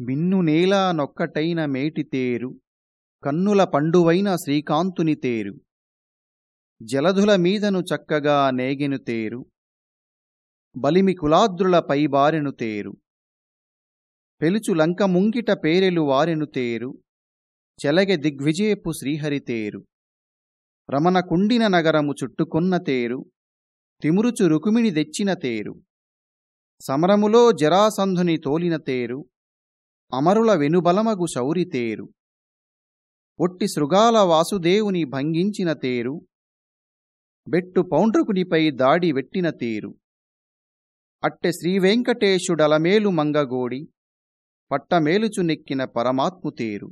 మిన్ను నేలా నొక్కటైన మేటితేరు కన్నుల పండువైన శ్రీకాంతుని తేరు. జలధుల మీదను చక్కగా నేగెను తేరు. బలిమి కులాద్రుల పైబారెను తేరు. పెలుచు లంక ముంగిట పేరెలు వారెను తేరు. చెలగె దిగ్విజయపు శ్రీహరి తేరు. రమణ కుండిన నగరము చుట్టుకొన్న తేరు. తిమురుచు రుకుమిణి తెచ్చిన తేరు. సమరములో జరాసంధుని తోలిన తేరు. అమరుల వెనుబలమగు శౌరి తేరు. ఒట్టి శృగాల వాసుదేవుని భంగించిన తేరు. బెట్టు పౌండ్రకునిపై దాడి వెట్టిన తేరు. అట్టె శ్రీవెంకటేశుడలమేలు మంగగోడి. పట్టమేలుచు నెక్కిన పరమాత్ము తేరు